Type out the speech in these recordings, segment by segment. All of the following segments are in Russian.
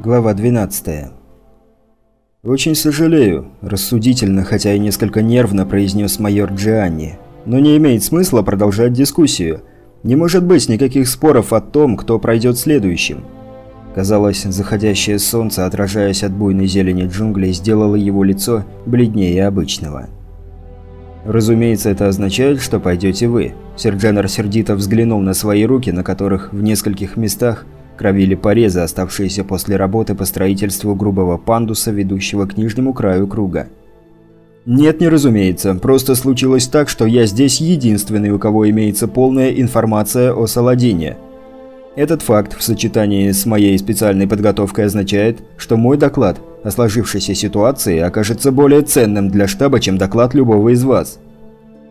Глава 12. «Очень сожалею», – рассудительно, хотя и несколько нервно произнес майор Джианни. «Но не имеет смысла продолжать дискуссию. Не может быть никаких споров о том, кто пройдет следующим». Казалось, заходящее солнце, отражаясь от буйной зелени джунглей, сделало его лицо бледнее обычного. «Разумеется, это означает, что пойдете вы». Серджанер сердито взглянул на свои руки, на которых в нескольких местах – Кровили порезы, оставшиеся после работы по строительству грубого пандуса, ведущего к нижнему краю круга. «Нет, не разумеется. Просто случилось так, что я здесь единственный, у кого имеется полная информация о Саладине. Этот факт в сочетании с моей специальной подготовкой означает, что мой доклад о сложившейся ситуации окажется более ценным для штаба, чем доклад любого из вас».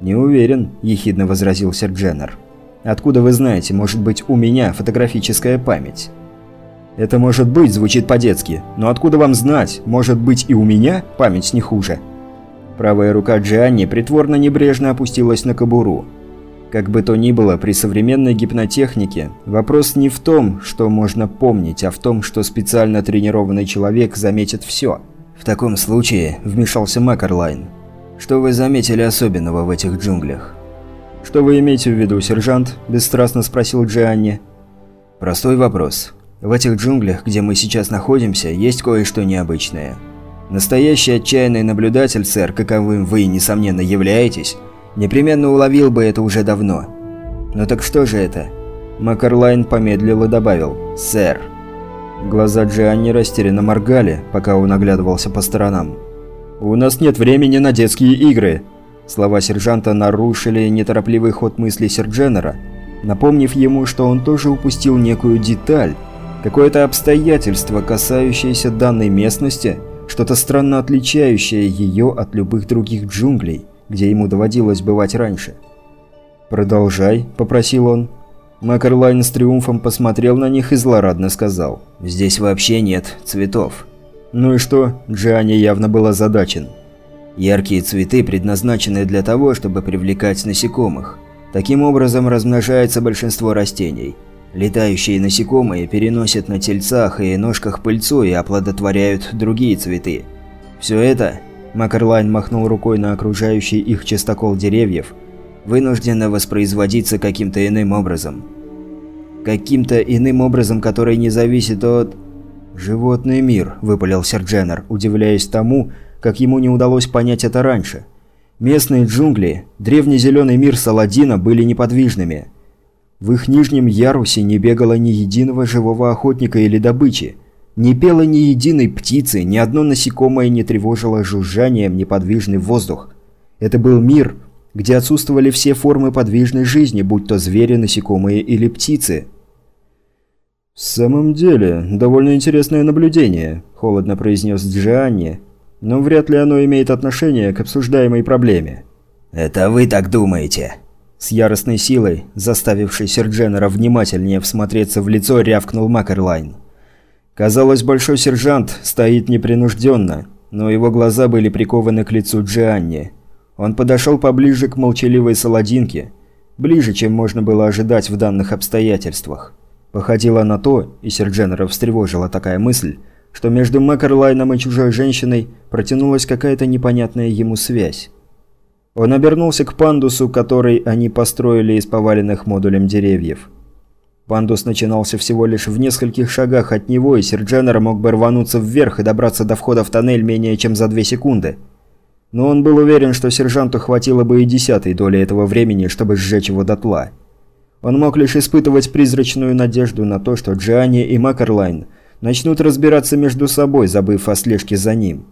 «Не уверен», – ехидно возразил Сердженер. Откуда вы знаете, может быть, у меня фотографическая память? Это может быть, звучит по-детски, но откуда вам знать, может быть и у меня память не хуже? Правая рука Джианни притворно небрежно опустилась на кобуру. Как бы то ни было, при современной гипнотехнике вопрос не в том, что можно помнить, а в том, что специально тренированный человек заметит все. В таком случае вмешался Макарлайн. Что вы заметили особенного в этих джунглях? «Что вы имеете в виду, сержант?» – бесстрастно спросил Джианни. «Простой вопрос. В этих джунглях, где мы сейчас находимся, есть кое-что необычное. Настоящий отчаянный наблюдатель, сэр, каковым вы, несомненно, являетесь, непременно уловил бы это уже давно. Но так что же это?» Макарлайн помедлил и добавил «Сэр». Глаза Джианни растерянно моргали, пока он оглядывался по сторонам. «У нас нет времени на детские игры», Слова сержанта нарушили неторопливый ход мысли Сердженера, напомнив ему, что он тоже упустил некую деталь, какое-то обстоятельство, касающееся данной местности, что-то странно отличающее ее от любых других джунглей, где ему доводилось бывать раньше. «Продолжай», – попросил он. Макарлайн с триумфом посмотрел на них и злорадно сказал. «Здесь вообще нет цветов». «Ну и что?» – Джиани явно был озадачен. Яркие цветы предназначены для того, чтобы привлекать насекомых. Таким образом размножается большинство растений. Летающие насекомые переносят на тельцах и ножках пыльцу и оплодотворяют другие цветы. Все это, Макарлайн махнул рукой на окружающий их чистокол деревьев, вынуждено воспроизводиться каким-то иным образом. Каким-то иным образом, который не зависит от... «Животный мир», – выпалил Сердженер, удивляясь тому, как ему не удалось понять это раньше. Местные джунгли, древний зеленый мир Саладина были неподвижными. В их нижнем ярусе не бегало ни единого живого охотника или добычи, не пело ни единой птицы, ни одно насекомое не тревожило жужжанием неподвижный воздух. Это был мир, где отсутствовали все формы подвижной жизни, будь то звери, насекомые или птицы. «В самом деле, довольно интересное наблюдение», – холодно произнес Джианни, но вряд ли оно имеет отношение к обсуждаемой проблеме. «Это вы так думаете?» С яростной силой, заставившей Сердженера внимательнее всмотреться в лицо, рявкнул Макерлайн. Казалось, большой сержант стоит непринужденно, но его глаза были прикованы к лицу Джианни. Он подошел поближе к молчаливой Саладинке, ближе, чем можно было ожидать в данных обстоятельствах. Походило на то, и Сердженера встревожила такая мысль, что между Макерлайном и чужой женщиной протянулась какая-то непонятная ему связь. Он обернулся к пандусу, который они построили из поваленных модулем деревьев. Пандус начинался всего лишь в нескольких шагах от него, и Сердженер мог бы рвануться вверх и добраться до входа в тоннель менее чем за две секунды. Но он был уверен, что сержанту хватило бы и десятой доли этого времени, чтобы сжечь его дотла. Он мог лишь испытывать призрачную надежду на то, что Джианни и Макерлайн – начнут разбираться между собой, забыв о слежке за ним.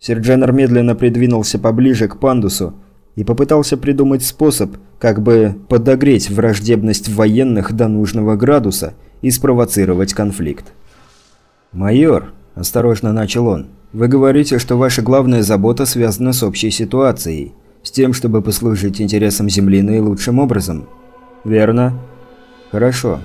Серджанер медленно придвинулся поближе к пандусу и попытался придумать способ, как бы подогреть враждебность военных до нужного градуса и спровоцировать конфликт. «Майор», – осторожно начал он, – «вы говорите, что ваша главная забота связана с общей ситуацией, с тем, чтобы послужить интересам Земли наилучшим образом». «Верно?» «Хорошо.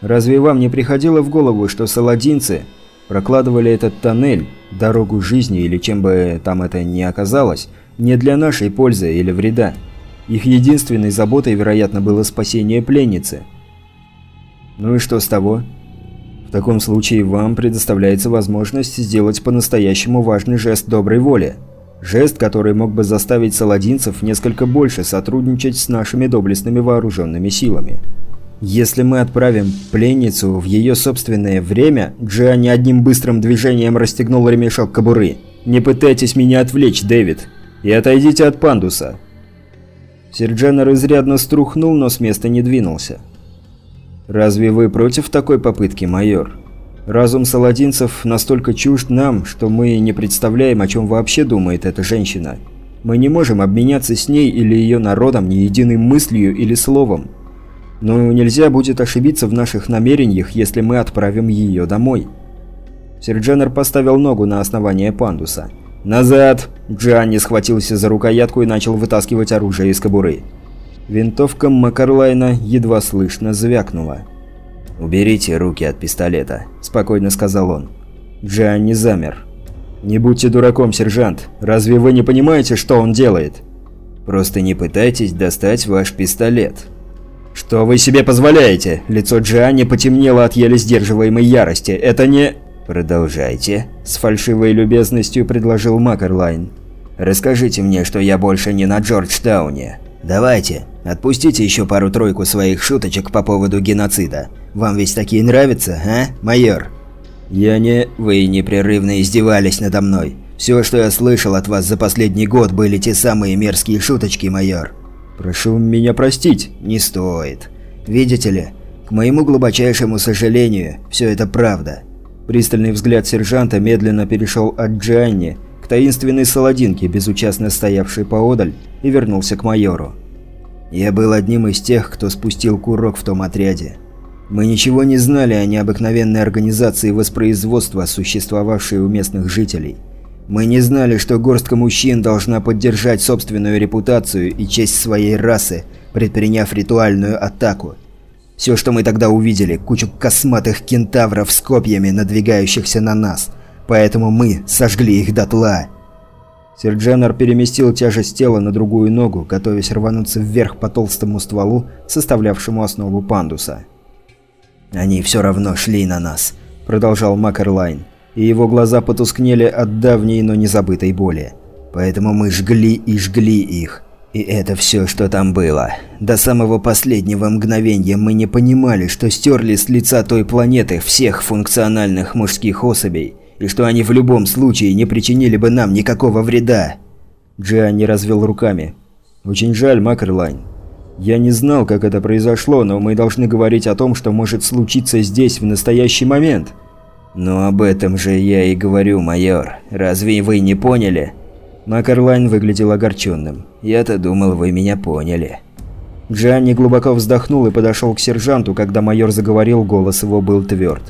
Разве вам не приходило в голову, что саладинцы прокладывали этот тоннель, дорогу жизни или чем бы там это ни оказалось, не для нашей пользы или вреда? Их единственной заботой, вероятно, было спасение пленницы. Ну и что с того? В таком случае вам предоставляется возможность сделать по-настоящему важный жест доброй воли. Жест, который мог бы заставить саладинцев несколько больше сотрудничать с нашими доблестными вооруженными силами. Если мы отправим пленницу в ее собственное время, Джиани одним быстрым движением расстегнул ремешок кобуры. «Не пытайтесь меня отвлечь, Дэвид, и отойдите от пандуса». Серджанер изрядно струхнул, но с места не двинулся. «Разве вы против такой попытки, майор? Разум саладинцев настолько чужд нам, что мы не представляем, о чем вообще думает эта женщина. Мы не можем обменяться с ней или ее народом ни единой мыслью или словом. Но нельзя будет ошибиться в наших намерениях, если мы отправим ее домой». Серджанер поставил ногу на основание пандуса. «Назад!» Джанни схватился за рукоятку и начал вытаскивать оружие из кобуры. Винтовка Макарлайна едва слышно звякнула. «Уберите руки от пистолета», – спокойно сказал он. Джанни замер. «Не будьте дураком, сержант. Разве вы не понимаете, что он делает?» «Просто не пытайтесь достать ваш пистолет». «Что вы себе позволяете?» Лицо Джианни потемнело от еле сдерживаемой ярости. «Это не...» «Продолжайте», – с фальшивой любезностью предложил Макерлайн. «Расскажите мне, что я больше не на Джорджтауне. Давайте, отпустите еще пару-тройку своих шуточек по поводу геноцида. Вам ведь такие нравятся, а, майор?» «Я не... Вы непрерывно издевались надо мной. Все, что я слышал от вас за последний год, были те самые мерзкие шуточки, майор». «Прошу меня простить». «Не стоит. Видите ли, к моему глубочайшему сожалению, все это правда». Пристальный взгляд сержанта медленно перешел от Джанни к таинственной саладинке, безучастно стоявшей поодаль, и вернулся к майору. «Я был одним из тех, кто спустил курок в том отряде. Мы ничего не знали о необыкновенной организации воспроизводства, существовавшей у местных жителей. Мы не знали, что горстка мужчин должна поддержать собственную репутацию и честь своей расы, предприняв ритуальную атаку. Все, что мы тогда увидели, кучу косматых кентавров с копьями, надвигающихся на нас – Поэтому мы сожгли их дотла. Серджанер переместил тяжесть тела на другую ногу, готовясь рвануться вверх по толстому стволу, составлявшему основу пандуса. «Они все равно шли на нас», – продолжал Макерлайн, и его глаза потускнели от давней, но незабытой боли. «Поэтому мы жгли и жгли их. И это все, что там было. До самого последнего мгновения мы не понимали, что стерли с лица той планеты всех функциональных мужских особей – и что они в любом случае не причинили бы нам никакого вреда. Джианни развел руками. «Очень жаль, Макерлайн. Я не знал, как это произошло, но мы должны говорить о том, что может случиться здесь в настоящий момент». «Но об этом же я и говорю, майор. Разве вы не поняли?» Макерлайн выглядел огорченным. «Я-то думал, вы меня поняли». Джианни глубоко вздохнул и подошел к сержанту, когда майор заговорил, голос его был тверд.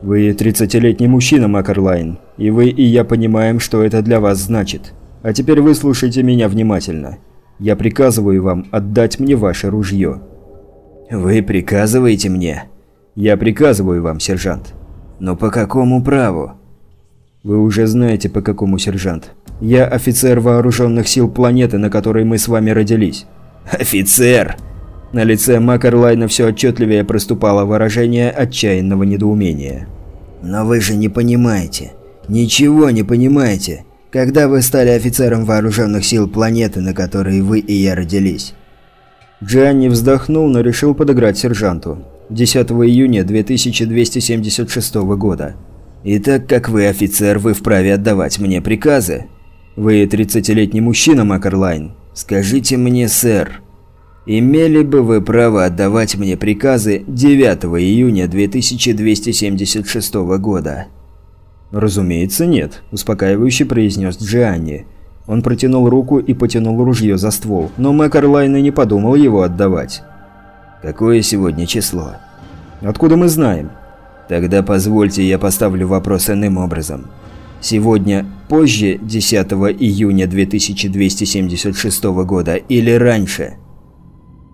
«Вы 30-летний мужчина, Макарлайн, и вы и я понимаем, что это для вас значит. А теперь выслушайте меня внимательно. Я приказываю вам отдать мне ваше ружье». «Вы приказываете мне?» «Я приказываю вам, сержант». «Но по какому праву?» «Вы уже знаете, по какому, сержант. Я офицер вооруженных сил планеты, на которой мы с вами родились». «Офицер!» На лице Макерлайна все отчетливее проступало выражение отчаянного недоумения. «Но вы же не понимаете. Ничего не понимаете. Когда вы стали офицером вооруженных сил планеты, на которой вы и я родились?» Джанни вздохнул, но решил подыграть сержанту. 10 июня 2276 года. «И так как вы офицер, вы вправе отдавать мне приказы?» «Вы 30-летний мужчина, Макерлайн. Скажите мне, сэр, Имели бы вы право отдавать мне приказы 9 июня 2276 года? Разумеется, нет, успокаивающе произнес Джианни. Он протянул руку и потянул ружье за ствол, но Макарлайн и не подумал его отдавать. Какое сегодня число? Откуда мы знаем? Тогда позвольте я поставлю вопрос иным образом. Сегодня позже 10 июня 2276 года или раньше?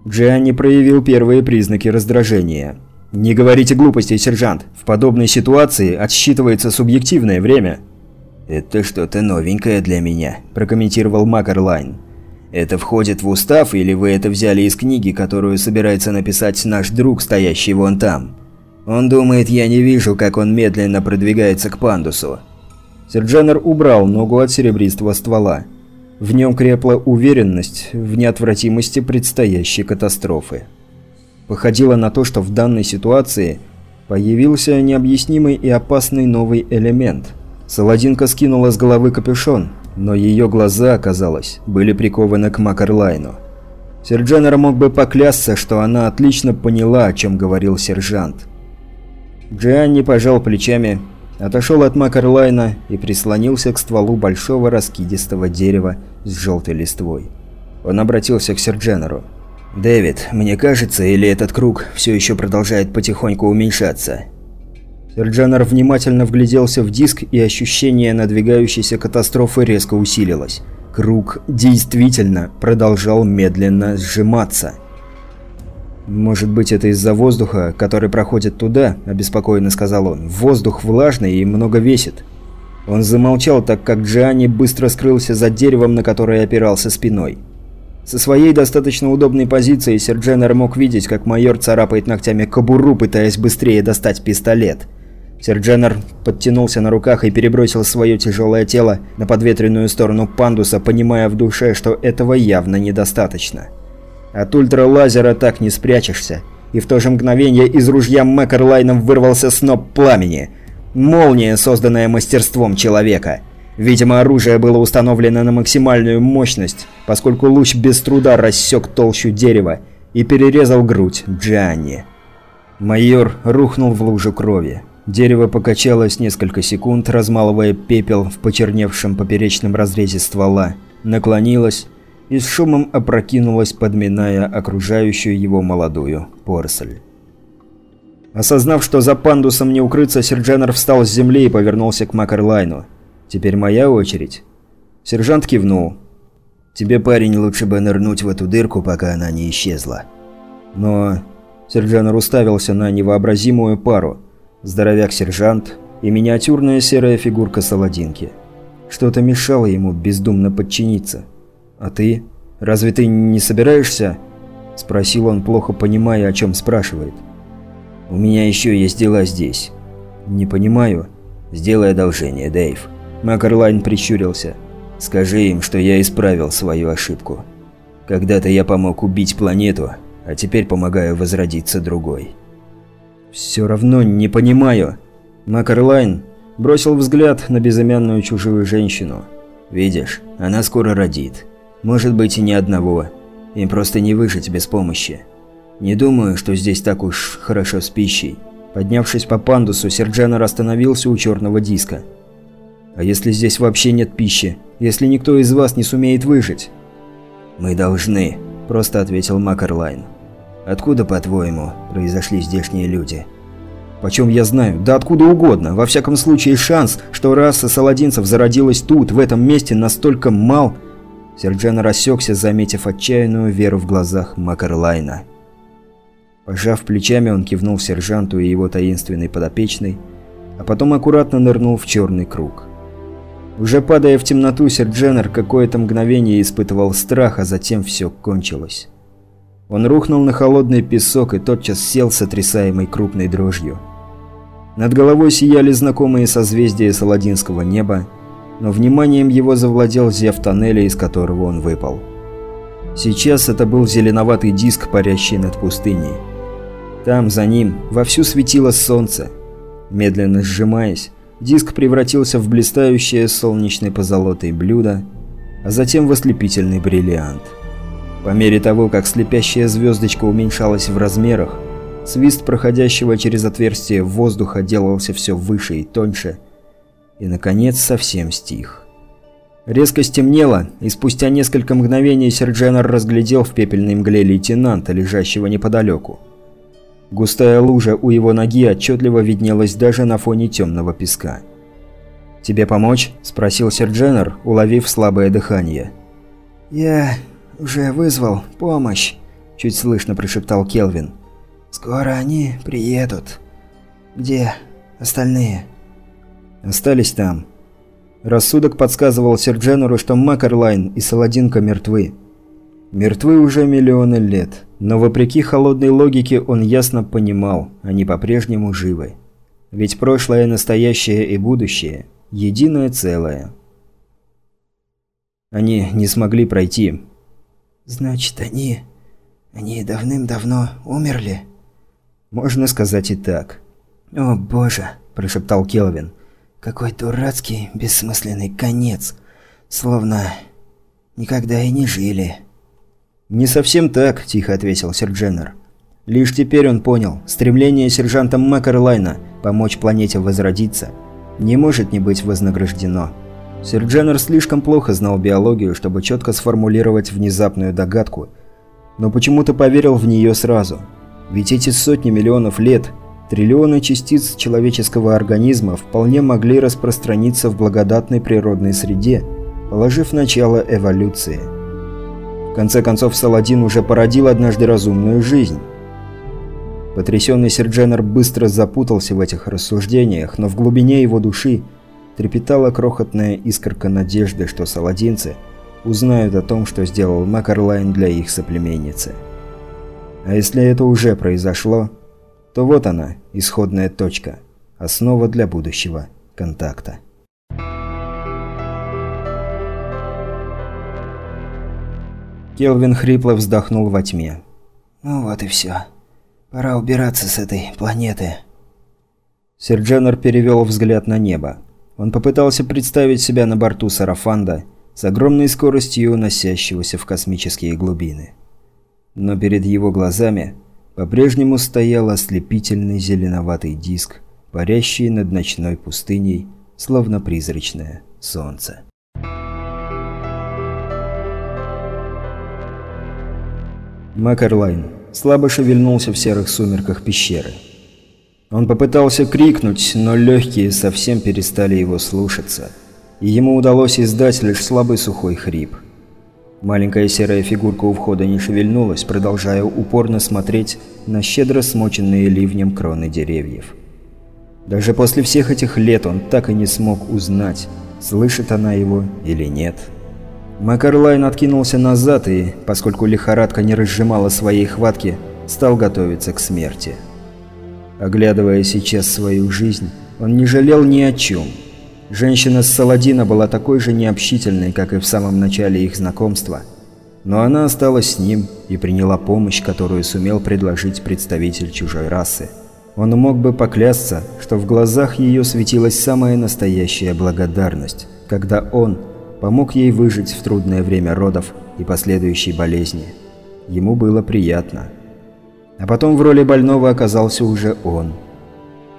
Джианни проявил первые признаки раздражения. «Не говорите глупостей, сержант. В подобной ситуации отсчитывается субъективное время». «Это что-то новенькое для меня», – прокомментировал Макерлайн. «Это входит в устав, или вы это взяли из книги, которую собирается написать наш друг, стоящий вон там?» Он думает, я не вижу, как он медленно продвигается к пандусу. Серджанер убрал ногу от серебристого ствола. В нем крепла уверенность в неотвратимости предстоящей катастрофы. Походило на то, что в данной ситуации появился необъяснимый и опасный новый элемент. Саладинка скинула с головы капюшон, но ее глаза, казалось, были прикованы к Макарлайну. Серджанер мог бы поклясться, что она отлично поняла, о чем говорил сержант. Джианни пожал плечами, отошел от Макарлайна и прислонился к стволу большого раскидистого дерева с желтой листвой. Он обратился к Сердженеру. «Дэвид, мне кажется, или этот круг все еще продолжает потихоньку уменьшаться?» Серджанер внимательно вгляделся в диск, и ощущение надвигающейся катастрофы резко усилилось. Круг действительно продолжал медленно сжиматься. «Может быть, это из-за воздуха, который проходит туда?» – обеспокоенно сказал он. «Воздух влажный и много весит». Он замолчал, так как Джианни быстро скрылся за деревом, на которое опирался спиной. Со своей достаточно удобной позиции Сердженер мог видеть, как майор царапает ногтями кобуру, пытаясь быстрее достать пистолет. Сердженер подтянулся на руках и перебросил свое тяжелое тело на подветренную сторону пандуса, понимая в душе, что этого явно недостаточно. От ультралазера так не спрячешься. И в то же мгновение из ружья Мэкерлайном вырвался сноп пламени. Молния, созданная мастерством человека. Видимо, оружие было установлено на максимальную мощность, поскольку луч без труда рассек толщу дерева и перерезал грудь Джанни. Майор рухнул в лужу крови. Дерево покачалось несколько секунд, размалывая пепел в почерневшем поперечном разрезе ствола, наклонилось и с шумом опрокинулась, подминая окружающую его молодую поросль. Осознав, что за пандусом не укрыться, Серджанер встал с земли и повернулся к Макарлайну. «Теперь моя очередь». Сержант кивнул. «Тебе, парень, лучше бы нырнуть в эту дырку, пока она не исчезла». Но... Серджанер уставился на невообразимую пару. Здоровяк-сержант и миниатюрная серая фигурка Саладинки. Что-то мешало ему бездумно подчиниться. «А ты? Разве ты не собираешься?» – спросил он, плохо понимая, о чем спрашивает. «У меня еще есть дела здесь». «Не понимаю». «Сделай одолжение, Дэйв». Макарлайн прищурился. «Скажи им, что я исправил свою ошибку. Когда-то я помог убить планету, а теперь помогаю возродиться другой». «Все равно не понимаю». Макарлайн бросил взгляд на безымянную чужую женщину. «Видишь, она скоро родит. Может быть и ни одного. Им просто не выжить без помощи. Не думаю, что здесь так уж хорошо с пищей. Поднявшись по пандусу, Серджанер остановился у черного диска. «А если здесь вообще нет пищи? Если никто из вас не сумеет выжить?» «Мы должны», – просто ответил Макарлайн. «Откуда, по-твоему, произошли здешние люди?» «Почем я знаю? Да откуда угодно. Во всяком случае, шанс, что раса саладинцев зародилась тут, в этом месте, настолько мал...» Серджан рассекся, заметив отчаянную веру в глазах Макарлайна. Пожав плечами, он кивнул сержанту и его таинственной подопечной, а потом аккуратно нырнул в черный круг. Уже падая в темноту, Сердженер какое-то мгновение испытывал страх, а затем все кончилось. Он рухнул на холодный песок и тотчас сел, сотрясаемый крупной дрожью. Над головой сияли знакомые созвездия Саладинского неба, но вниманием его завладел зев тоннеля, из которого он выпал. Сейчас это был зеленоватый диск, парящий над пустыней. Там, за ним, вовсю светило солнце. Медленно сжимаясь, диск превратился в блистающее солнечной позолотой блюдо, а затем в ослепительный бриллиант. По мере того, как слепящая звездочка уменьшалась в размерах, свист проходящего через отверстие воздуха делался все выше и тоньше – и, наконец, совсем стих. Резко стемнело, и спустя несколько мгновений Сердженер разглядел в пепельной мгле лейтенанта, лежащего неподалеку. Густая лужа у его ноги отчетливо виднелась даже на фоне темного песка. «Тебе помочь?» – спросил Сердженер, уловив слабое дыхание. «Я уже вызвал помощь», – чуть слышно прошептал Келвин. «Скоро они приедут. Где остальные?» Остались там. Рассудок подсказывал Сердженеру, что Макарлайн и Саладинка мертвы. Мертвы уже миллионы лет. Но вопреки холодной логике он ясно понимал, они по-прежнему живы. Ведь прошлое, настоящее и будущее – единое целое. Они не смогли пройти. «Значит, они... они давным-давно умерли?» «Можно сказать и так». «О боже», – прошептал Келвин. «Какой дурацкий, бессмысленный конец. Словно никогда и не жили». «Не совсем так», – тихо ответил сэр Дженнер. Лишь теперь он понял, стремление сержанта Маккерлайна помочь планете возродиться не может не быть вознаграждено. Сэр Дженнер слишком плохо знал биологию, чтобы четко сформулировать внезапную догадку, но почему-то поверил в нее сразу. Ведь эти сотни миллионов лет, триллионы частиц человеческого организма вполне могли распространиться в благодатной природной среде, положив начало эволюции. В конце концов, Саладин уже породил однажды разумную жизнь. Потрясенный Сердженер быстро запутался в этих рассуждениях, но в глубине его души трепетала крохотная искорка надежды, что саладинцы узнают о том, что сделал Макарлайн для их соплеменницы. А если это уже произошло, то вот она, исходная точка, основа для будущего контакта. Келвин хрипло вздохнул во тьме. «Ну вот и все. Пора убираться с этой планеты». Сердженер перевел взгляд на небо. Он попытался представить себя на борту Сарафанда с огромной скоростью уносящегося в космические глубины. Но перед его глазами по-прежнему стоял ослепительный зеленоватый диск, парящий над ночной пустыней, словно призрачное солнце. Макерлайн слабо шевельнулся в серых сумерках пещеры. Он попытался крикнуть, но легкие совсем перестали его слушаться, и ему удалось издать лишь слабый сухой хрип. Маленькая серая фигурка у входа не шевельнулась, продолжая упорно смотреть на щедро смоченные ливнем кроны деревьев. Даже после всех этих лет он так и не смог узнать, слышит она его или нет. Макарлайн откинулся назад и, поскольку лихорадка не разжимала своей хватки, стал готовиться к смерти. Оглядывая сейчас свою жизнь, он не жалел ни о чем. Женщина с Саладина была такой же необщительной, как и в самом начале их знакомства. Но она осталась с ним и приняла помощь, которую сумел предложить представитель чужой расы. Он мог бы поклясться, что в глазах ее светилась самая настоящая благодарность, когда он помог ей выжить в трудное время родов и последующей болезни. Ему было приятно. А потом в роли больного оказался уже он.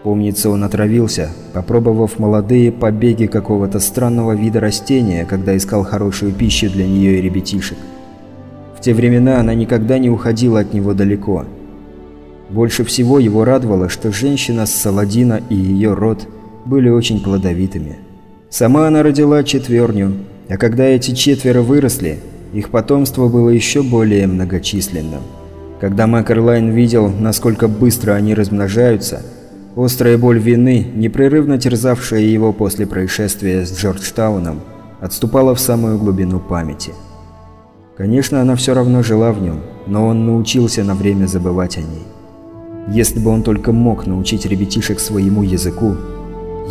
Помнится, он отравился, попробовав молодые побеги какого-то странного вида растения, когда искал хорошую пищу для нее и ребятишек. В те времена она никогда не уходила от него далеко. Больше всего его радовало, что женщина с Саладина и ее род были очень плодовитыми. Сама она родила четверню, а когда эти четверо выросли, их потомство было еще более многочисленным. Когда Макерлайн видел, насколько быстро они размножаются, острая боль вины, непрерывно терзавшая его после происшествия с Джорджтауном, отступала в самую глубину памяти. Конечно, она все равно жила в нем, но он научился на время забывать о ней. Если бы он только мог научить ребятишек своему языку,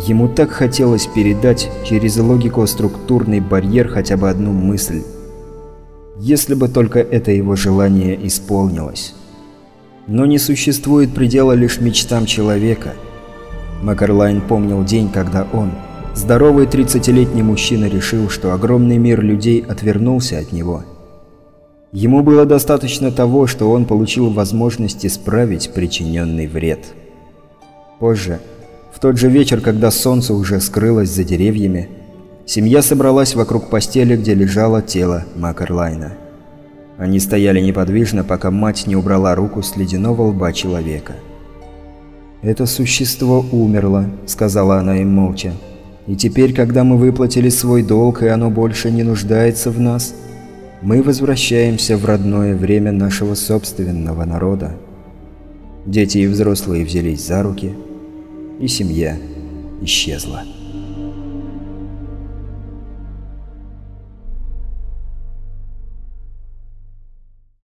Ему так хотелось передать через логико-структурный барьер хотя бы одну мысль. Если бы только это его желание исполнилось. Но не существует предела лишь мечтам человека. Макарлайн помнил день, когда он, здоровый 30-летний мужчина, решил, что огромный мир людей отвернулся от него. Ему было достаточно того, что он получил возможность исправить причиненный вред. Позже в тот же вечер, когда солнце уже скрылось за деревьями, семья собралась вокруг постели, где лежало тело Макерлайна. Они стояли неподвижно, пока мать не убрала руку с ледяного лба человека. «Это существо умерло», — сказала она им молча. «И теперь, когда мы выплатили свой долг, и оно больше не нуждается в нас, мы возвращаемся в родное время нашего собственного народа». Дети и взрослые взялись за руки — и семья исчезла.